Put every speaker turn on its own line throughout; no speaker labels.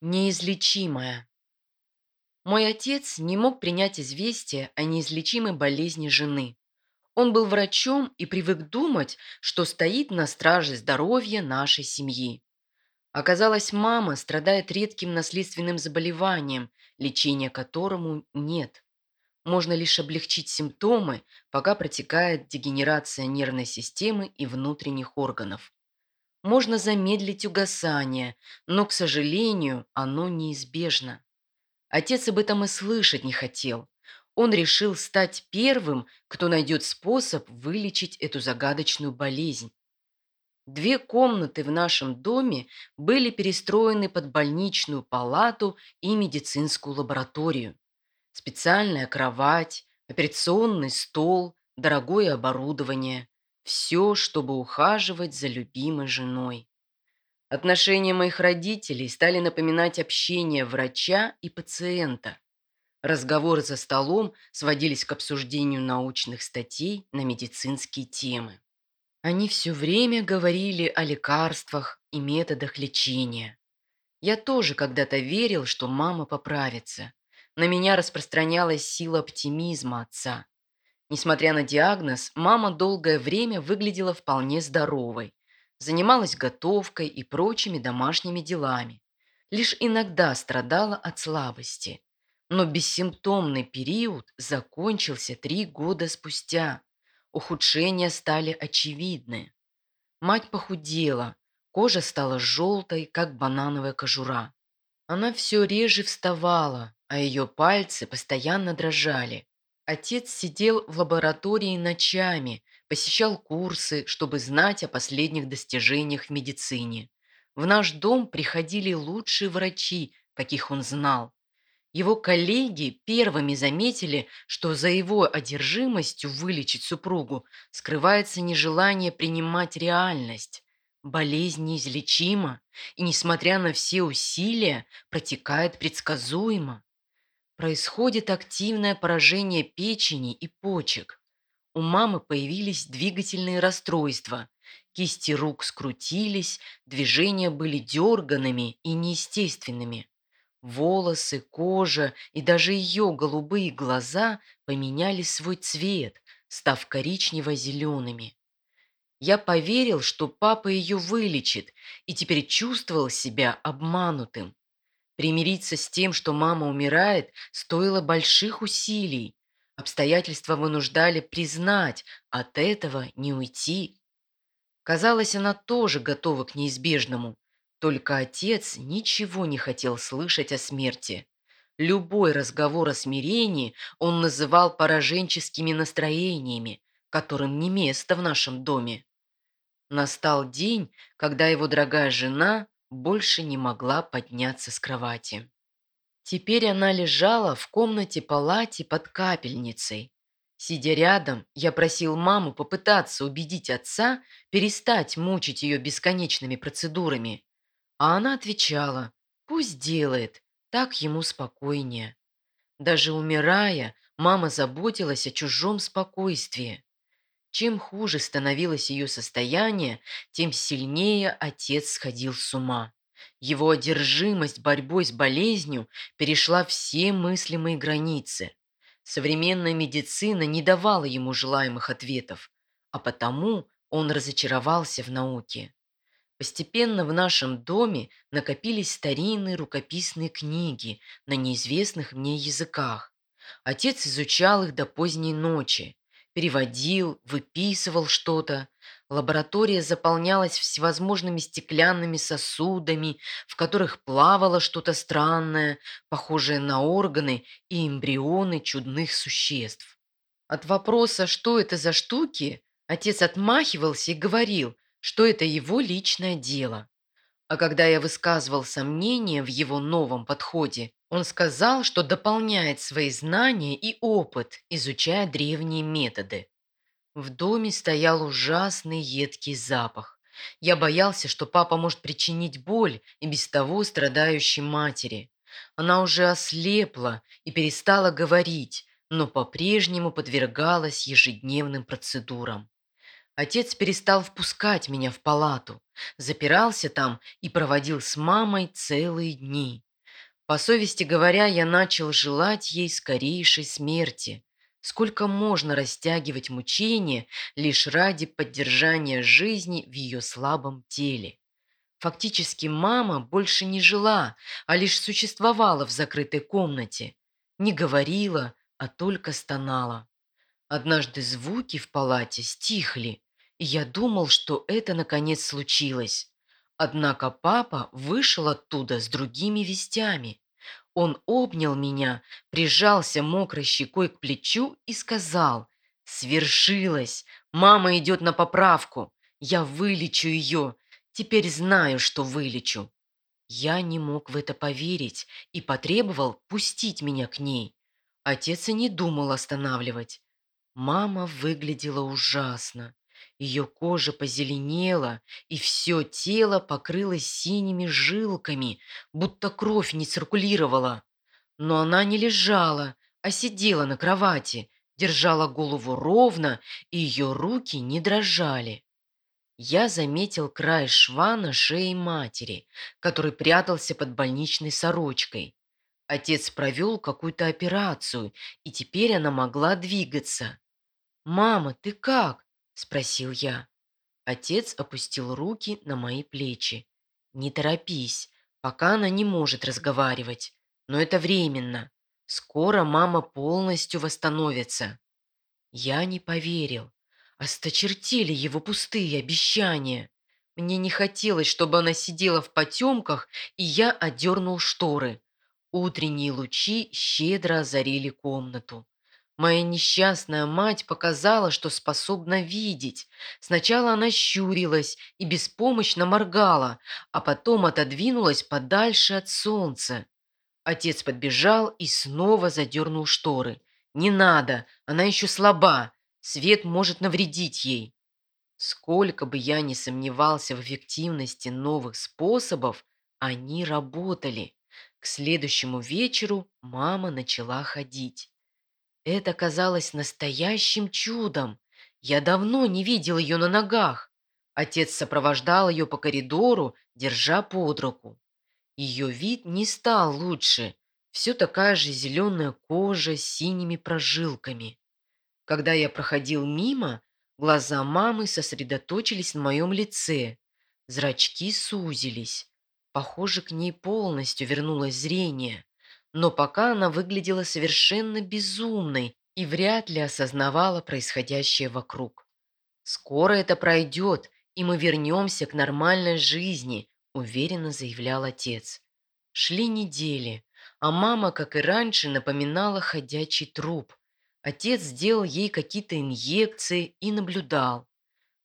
Неизлечимая. Мой отец не мог принять известие о неизлечимой болезни жены. Он был врачом и привык думать, что стоит на страже здоровья нашей семьи. Оказалось, мама страдает редким наследственным заболеванием, лечения которому нет. Можно лишь облегчить симптомы, пока протекает дегенерация нервной системы и внутренних органов. Можно замедлить угасание, но, к сожалению, оно неизбежно. Отец об этом и слышать не хотел. Он решил стать первым, кто найдет способ вылечить эту загадочную болезнь. Две комнаты в нашем доме были перестроены под больничную палату и медицинскую лабораторию. Специальная кровать, операционный стол, дорогое оборудование. Все, чтобы ухаживать за любимой женой. Отношения моих родителей стали напоминать общение врача и пациента. Разговоры за столом сводились к обсуждению научных статей на медицинские темы. Они все время говорили о лекарствах и методах лечения. Я тоже когда-то верил, что мама поправится. На меня распространялась сила оптимизма отца. Несмотря на диагноз, мама долгое время выглядела вполне здоровой. Занималась готовкой и прочими домашними делами. Лишь иногда страдала от слабости. Но бессимптомный период закончился три года спустя. Ухудшения стали очевидны. Мать похудела, кожа стала желтой, как банановая кожура. Она все реже вставала, а ее пальцы постоянно дрожали. Отец сидел в лаборатории ночами, посещал курсы, чтобы знать о последних достижениях в медицине. В наш дом приходили лучшие врачи, каких он знал. Его коллеги первыми заметили, что за его одержимостью вылечить супругу скрывается нежелание принимать реальность. Болезнь неизлечима и, несмотря на все усилия, протекает предсказуемо происходит активное поражение печени и почек. У мамы появились двигательные расстройства. Кисти рук скрутились, движения были дерганными и неестественными. Волосы, кожа и даже ее голубые глаза поменяли свой цвет, став коричнево-зелеными. Я поверил, что папа ее вылечит, и теперь чувствовал себя обманутым. Примириться с тем, что мама умирает, стоило больших усилий. Обстоятельства вынуждали признать, от этого не уйти. Казалось, она тоже готова к неизбежному. Только отец ничего не хотел слышать о смерти. Любой разговор о смирении он называл пораженческими настроениями, которым не место в нашем доме. Настал день, когда его дорогая жена больше не могла подняться с кровати. Теперь она лежала в комнате-палате под капельницей. Сидя рядом, я просил маму попытаться убедить отца перестать мучить ее бесконечными процедурами. А она отвечала, пусть делает, так ему спокойнее. Даже умирая, мама заботилась о чужом спокойствии. Чем хуже становилось ее состояние, тем сильнее отец сходил с ума. Его одержимость борьбой с болезнью перешла все мыслимые границы. Современная медицина не давала ему желаемых ответов, а потому он разочаровался в науке. Постепенно в нашем доме накопились старинные рукописные книги на неизвестных мне языках. Отец изучал их до поздней ночи, переводил, выписывал что-то. Лаборатория заполнялась всевозможными стеклянными сосудами, в которых плавало что-то странное, похожее на органы и эмбрионы чудных существ. От вопроса, что это за штуки, отец отмахивался и говорил, что это его личное дело. А когда я высказывал сомнения в его новом подходе, он сказал, что дополняет свои знания и опыт, изучая древние методы. В доме стоял ужасный едкий запах. Я боялся, что папа может причинить боль и без того страдающей матери. Она уже ослепла и перестала говорить, но по-прежнему подвергалась ежедневным процедурам. Отец перестал впускать меня в палату, запирался там и проводил с мамой целые дни. По совести говоря, я начал желать ей скорейшей смерти. Сколько можно растягивать мучения лишь ради поддержания жизни в ее слабом теле? Фактически мама больше не жила, а лишь существовала в закрытой комнате. Не говорила, а только стонала. Однажды звуки в палате стихли, и я думал, что это наконец случилось. Однако папа вышел оттуда с другими вестями. Он обнял меня, прижался мокрой щекой к плечу и сказал «Свершилось! Мама идет на поправку! Я вылечу ее! Теперь знаю, что вылечу!» Я не мог в это поверить и потребовал пустить меня к ней. Отец и не думал останавливать. Мама выглядела ужасно. Ее кожа позеленела, и все тело покрылось синими жилками, будто кровь не циркулировала. Но она не лежала, а сидела на кровати, держала голову ровно, и ее руки не дрожали. Я заметил край шва на шее матери, который прятался под больничной сорочкой. Отец провел какую-то операцию, и теперь она могла двигаться. «Мама, ты как?» – спросил я. Отец опустил руки на мои плечи. «Не торопись, пока она не может разговаривать. Но это временно. Скоро мама полностью восстановится». Я не поверил. Осточертели его пустые обещания. Мне не хотелось, чтобы она сидела в потемках, и я одернул шторы. Утренние лучи щедро озарили комнату. Моя несчастная мать показала, что способна видеть. Сначала она щурилась и беспомощно моргала, а потом отодвинулась подальше от солнца. Отец подбежал и снова задернул шторы. «Не надо, она еще слаба, Свет может навредить ей. Сколько бы я ни сомневался в эффективности новых способов, они работали. К следующему вечеру мама начала ходить. Это казалось настоящим чудом. Я давно не видел ее на ногах. Отец сопровождал ее по коридору, держа под руку. Ее вид не стал лучше. Все такая же зеленая кожа с синими прожилками. Когда я проходил мимо, глаза мамы сосредоточились на моем лице. Зрачки сузились. Похоже, к ней полностью вернулось зрение. Но пока она выглядела совершенно безумной и вряд ли осознавала происходящее вокруг. «Скоро это пройдет, и мы вернемся к нормальной жизни», уверенно заявлял отец. Шли недели, а мама, как и раньше, напоминала ходячий труп. Отец сделал ей какие-то инъекции и наблюдал.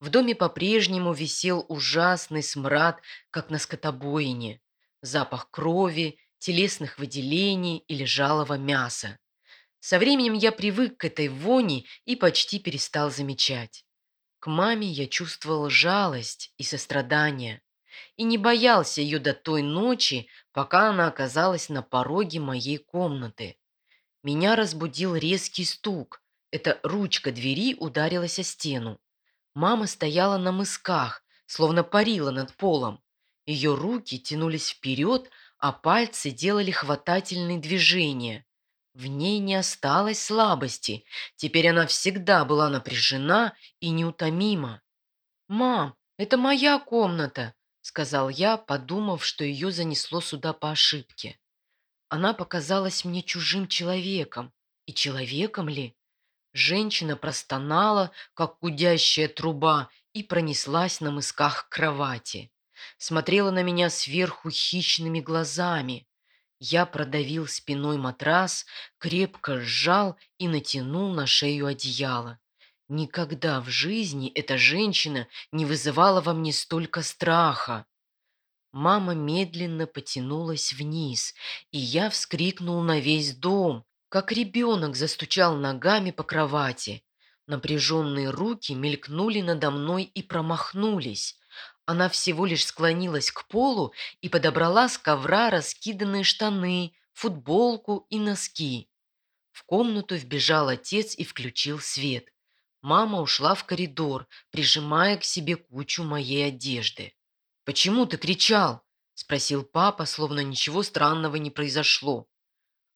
В доме по-прежнему висел ужасный смрад, как на скотобоине. Запах крови, телесных выделений и лежалого мяса. Со временем я привык к этой вони и почти перестал замечать. К маме я чувствовал жалость и сострадание и не боялся ее до той ночи, пока она оказалась на пороге моей комнаты. Меня разбудил резкий стук. Эта ручка двери ударилась о стену. Мама стояла на мысках, словно парила над полом. Ее руки тянулись вперед, а пальцы делали хватательные движения. В ней не осталось слабости. Теперь она всегда была напряжена и неутомима. «Мам, это моя комната», — сказал я, подумав, что ее занесло сюда по ошибке. Она показалась мне чужим человеком. И человеком ли? Женщина простонала, как гудящая труба, и пронеслась на мысках кровати. Смотрела на меня сверху хищными глазами. Я продавил спиной матрас, крепко сжал и натянул на шею одеяло. Никогда в жизни эта женщина не вызывала во мне столько страха. Мама медленно потянулась вниз, и я вскрикнул на весь дом, как ребенок застучал ногами по кровати. Напряженные руки мелькнули надо мной и промахнулись. Она всего лишь склонилась к полу и подобрала с ковра раскиданные штаны, футболку и носки. В комнату вбежал отец и включил свет. Мама ушла в коридор, прижимая к себе кучу моей одежды. «Почему ты кричал?» – спросил папа, словно ничего странного не произошло.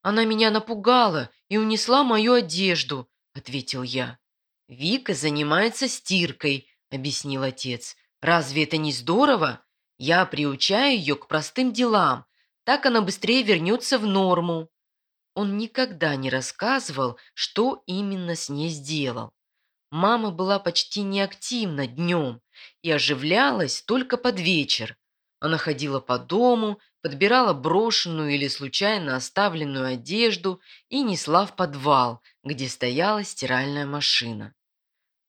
«Она меня напугала и унесла мою одежду», – ответил я. «Вика занимается стиркой», – объяснил отец. «Разве это не здорово? Я приучаю ее к простым делам, так она быстрее вернется в норму». Он никогда не рассказывал, что именно с ней сделал. Мама была почти неактивна днем и оживлялась только под вечер. Она ходила по дому, подбирала брошенную или случайно оставленную одежду и несла в подвал, где стояла стиральная машина.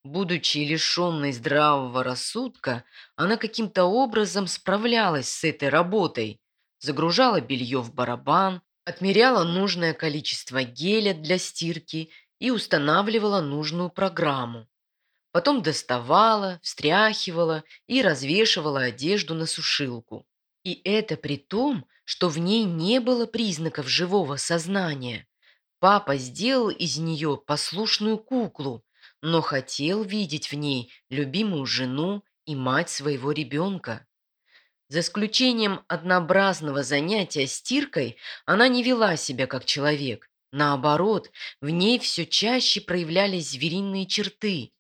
Будучи лишенной здравого рассудка, она каким-то образом справлялась с этой работой, загружала белье в барабан, отмеряла нужное количество геля для стирки и устанавливала нужную программу. Потом доставала, встряхивала и развешивала одежду на сушилку. И это при том, что в ней не было признаков живого сознания. Папа сделал из нее послушную куклу, но хотел видеть в ней любимую жену и мать своего ребенка. За исключением однообразного занятия стиркой, она не вела себя как человек. Наоборот, в ней все чаще проявлялись звериные черты.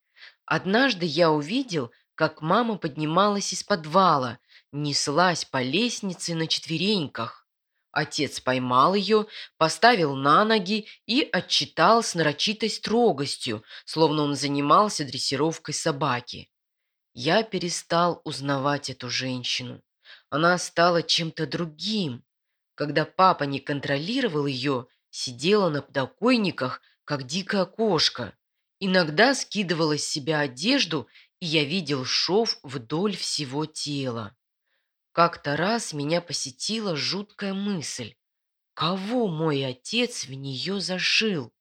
Однажды я увидел, как мама поднималась из подвала, неслась по лестнице на четвереньках. Отец поймал ее, поставил на ноги и отчитал с нарочитой строгостью, словно он занимался дрессировкой собаки. Я перестал узнавать эту женщину. Она стала чем-то другим. Когда папа не контролировал ее, сидела на подоконниках, как дикая кошка. Иногда скидывала с себя одежду, и я видел шов вдоль всего тела. Как-то раз меня посетила жуткая мысль. Кого мой отец в нее зашил?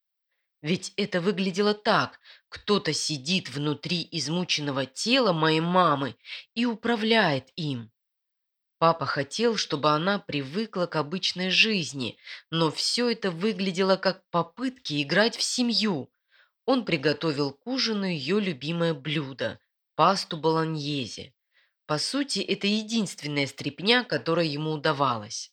Ведь это выглядело так. Кто-то сидит внутри измученного тела моей мамы и управляет им. Папа хотел, чтобы она привыкла к обычной жизни, но все это выглядело как попытки играть в семью. Он приготовил к ужину ее любимое блюдо – пасту болоньезе. По сути, это единственная стряпня, которая ему удавалась.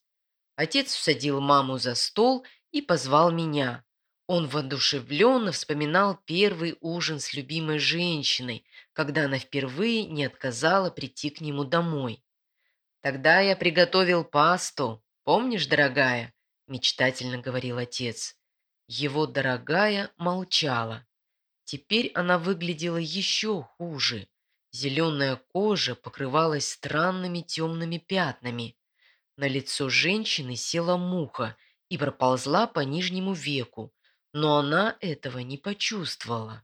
Отец усадил маму за стол и позвал меня. Он воодушевленно вспоминал первый ужин с любимой женщиной, когда она впервые не отказала прийти к нему домой. «Тогда я приготовил пасту. Помнишь, дорогая?» – мечтательно говорил отец. Его дорогая молчала. Теперь она выглядела еще хуже. Зеленая кожа покрывалась странными темными пятнами. На лицо женщины села муха и проползла по нижнему веку, но она этого не почувствовала.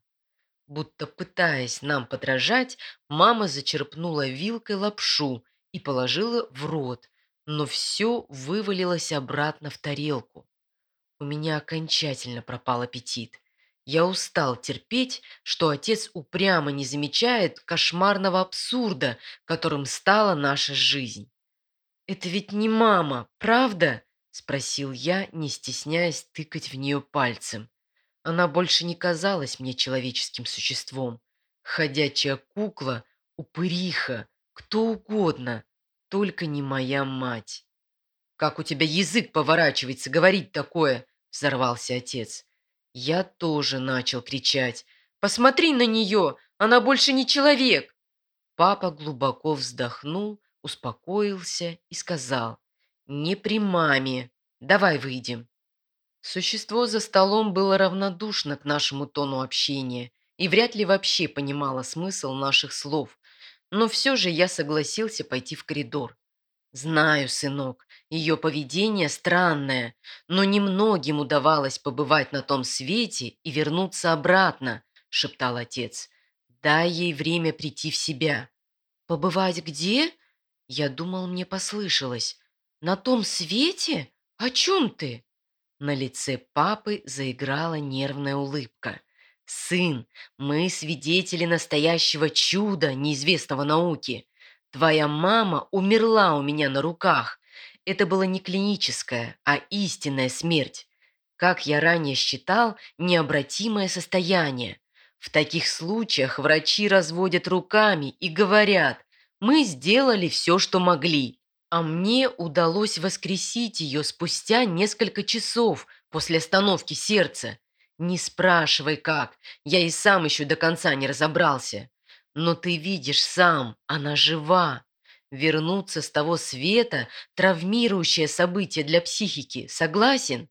Будто пытаясь нам подражать, мама зачерпнула вилкой лапшу и положила в рот, но все вывалилось обратно в тарелку. У меня окончательно пропал аппетит. Я устал терпеть, что отец упрямо не замечает кошмарного абсурда, которым стала наша жизнь. «Это ведь не мама, правда?» – спросил я, не стесняясь тыкать в нее пальцем. Она больше не казалась мне человеческим существом. Ходячая кукла, упыриха, кто угодно, только не моя мать. «Как у тебя язык поворачивается говорить такое?» – взорвался отец. Я тоже начал кричать. «Посмотри на нее! Она больше не человек!» Папа глубоко вздохнул, успокоился и сказал. «Не при маме. Давай выйдем». Существо за столом было равнодушно к нашему тону общения и вряд ли вообще понимало смысл наших слов, но все же я согласился пойти в коридор. «Знаю, сынок, ее поведение странное, но немногим удавалось побывать на том свете и вернуться обратно», – шептал отец. «Дай ей время прийти в себя». «Побывать где?» Я думал, мне послышалось. «На том свете? О чем ты?» На лице папы заиграла нервная улыбка. «Сын, мы свидетели настоящего чуда, неизвестного науки. Твоя мама умерла у меня на руках. Это была не клиническая, а истинная смерть. Как я ранее считал, необратимое состояние. В таких случаях врачи разводят руками и говорят, мы сделали все, что могли. А мне удалось воскресить ее спустя несколько часов после остановки сердца. Не спрашивай как, я и сам еще до конца не разобрался. Но ты видишь сам, она жива. Вернуться с того света – травмирующее событие для психики, согласен?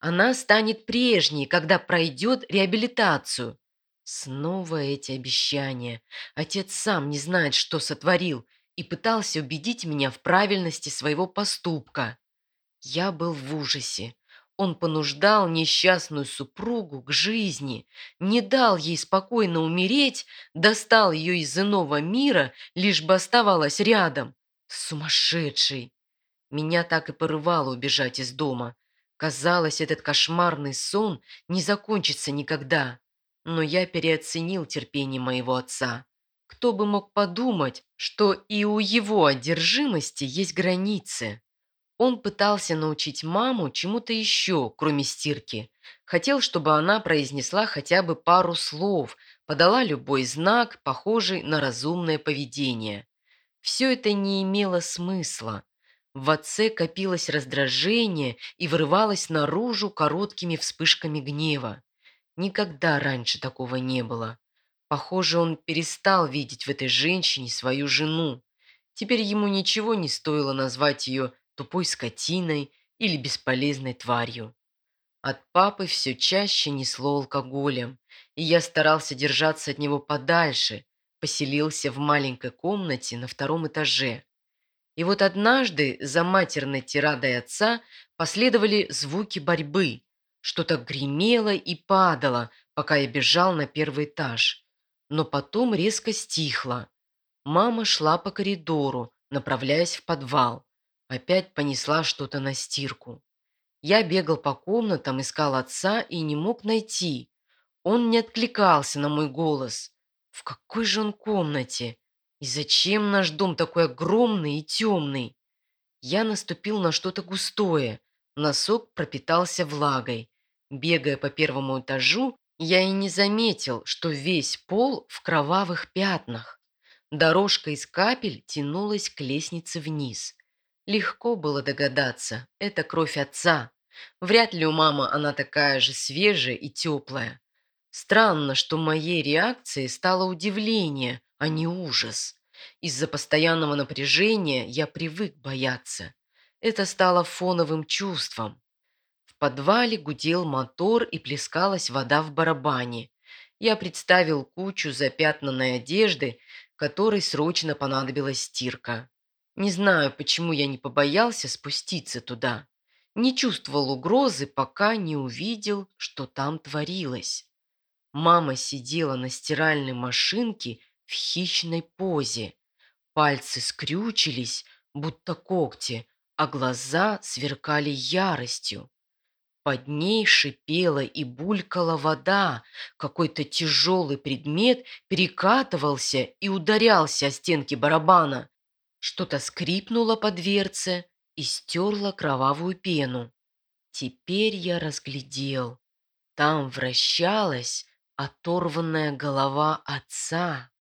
Она станет прежней, когда пройдет реабилитацию. Снова эти обещания. Отец сам не знает, что сотворил, и пытался убедить меня в правильности своего поступка. Я был в ужасе. Он понуждал несчастную супругу к жизни, не дал ей спокойно умереть, достал ее из иного мира, лишь бы оставалась рядом. Сумасшедший! Меня так и порывало убежать из дома. Казалось, этот кошмарный сон не закончится никогда. Но я переоценил терпение моего отца. Кто бы мог подумать, что и у его одержимости есть границы. Он пытался научить маму чему-то еще, кроме стирки. Хотел, чтобы она произнесла хотя бы пару слов, подала любой знак, похожий на разумное поведение. Все это не имело смысла. В отце копилось раздражение и вырывалось наружу короткими вспышками гнева. Никогда раньше такого не было. Похоже, он перестал видеть в этой женщине свою жену. Теперь ему ничего не стоило назвать ее тупой скотиной или бесполезной тварью. От папы все чаще несло алкоголем, и я старался держаться от него подальше, поселился в маленькой комнате на втором этаже. И вот однажды за матерной тирадой отца последовали звуки борьбы. Что-то гремело и падало, пока я бежал на первый этаж. Но потом резко стихло. Мама шла по коридору, направляясь в подвал. Опять понесла что-то на стирку. Я бегал по комнатам, искал отца и не мог найти. Он не откликался на мой голос. В какой же он комнате? И зачем наш дом такой огромный и темный? Я наступил на что-то густое. Носок пропитался влагой. Бегая по первому этажу, я и не заметил, что весь пол в кровавых пятнах. Дорожка из капель тянулась к лестнице вниз. Легко было догадаться, это кровь отца. Вряд ли у мамы она такая же свежая и теплая. Странно, что моей реакцией стало удивление, а не ужас. Из-за постоянного напряжения я привык бояться. Это стало фоновым чувством. В подвале гудел мотор и плескалась вода в барабане. Я представил кучу запятнанной одежды, которой срочно понадобилась стирка. Не знаю, почему я не побоялся спуститься туда. Не чувствовал угрозы, пока не увидел, что там творилось. Мама сидела на стиральной машинке в хищной позе. Пальцы скрючились, будто когти, а глаза сверкали яростью. Под ней шипела и булькала вода. Какой-то тяжелый предмет перекатывался и ударялся о стенки барабана. Что-то скрипнуло по дверце и стерло кровавую пену. Теперь я разглядел. Там вращалась оторванная голова отца.